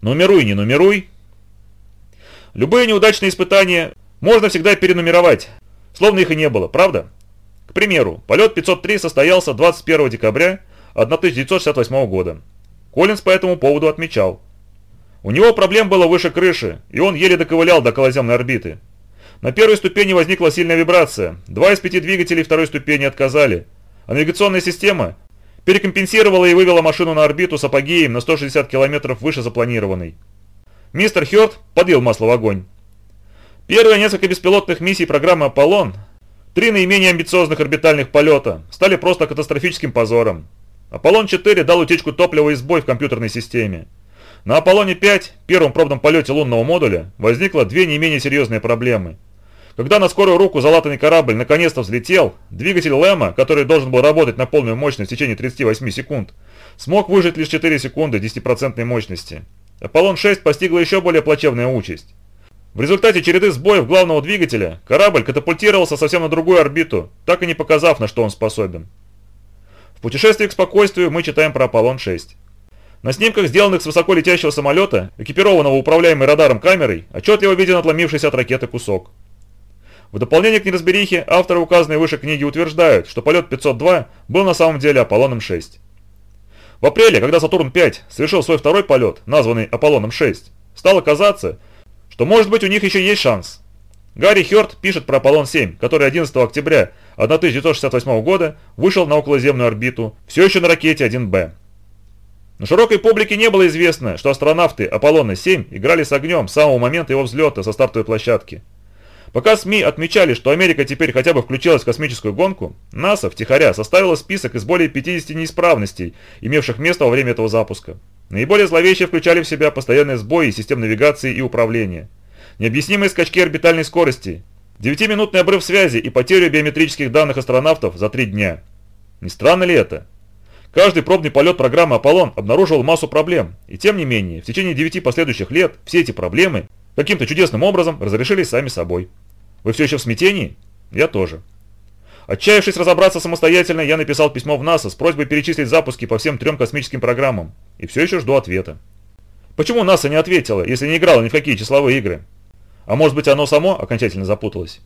Нумеруй, не нумеруй. Любые неудачные испытания можно всегда перенумеровать, словно их и не было, правда? К примеру, полет 503 состоялся 21 декабря 1968 года. Коллинз по этому поводу отмечал. У него проблем было выше крыши, и он еле доковылял до околоземной орбиты. На первой ступени возникла сильная вибрация, два из пяти двигателей второй ступени отказали, а навигационная система перекомпенсировала и вывела машину на орбиту с апогеем на 160 км выше запланированной. Мистер Хёрд подлил масло в огонь. Первые несколько беспилотных миссий программы «Аполлон», три наименее амбициозных орбитальных полета, стали просто катастрофическим позором. «Аполлон-4» дал утечку топлива и сбой в компьютерной системе. На «Аполлоне-5», первом пробном полете лунного модуля, возникло две не менее серьезные проблемы. Когда на скорую руку залатанный корабль наконец-то взлетел, двигатель Лэма, который должен был работать на полную мощность в течение 38 секунд, смог выжить лишь 4 секунды 10% мощности. Аполлон-6 постигла еще более плачевная участь. В результате череды сбоев главного двигателя корабль катапультировался совсем на другую орбиту, так и не показав, на что он способен. В путешествии к спокойствию мы читаем про Аполлон-6. На снимках, сделанных с высоко летящего самолета, экипированного управляемой радаром камерой, отчетливо виден отломившийся от ракеты кусок. В дополнение к неразберихе, авторы указанной выше книги утверждают, что полет 502 был на самом деле Аполлоном-6. В апреле, когда Сатурн-5 совершил свой второй полет, названный Аполлоном-6, стало казаться, что может быть у них еще есть шанс. Гарри Хёрд пишет про Аполлон-7, который 11 октября 1968 года вышел на околоземную орбиту, все еще на ракете 1Б. На широкой публике не было известно, что астронавты Аполлона-7 играли с огнем с самого момента его взлета со стартовой площадки. Пока СМИ отмечали, что Америка теперь хотя бы включилась в космическую гонку, НАСА втихаря составила список из более 50 неисправностей, имевших место во время этого запуска. Наиболее зловещие включали в себя постоянные сбои систем навигации и управления, необъяснимые скачки орбитальной скорости, 9-минутный обрыв связи и потерю биометрических данных астронавтов за три дня. Не странно ли это? Каждый пробный полет программы «Аполлон» обнаруживал массу проблем, и тем не менее, в течение 9 последующих лет все эти проблемы каким-то чудесным образом разрешились сами собой. Вы все еще в смятении? Я тоже. Отчаявшись разобраться самостоятельно, я написал письмо в НАСА с просьбой перечислить запуски по всем трем космическим программам, и все еще жду ответа. Почему НАСА не ответила, если не играла ни в какие числовые игры? А может быть оно само окончательно запуталось?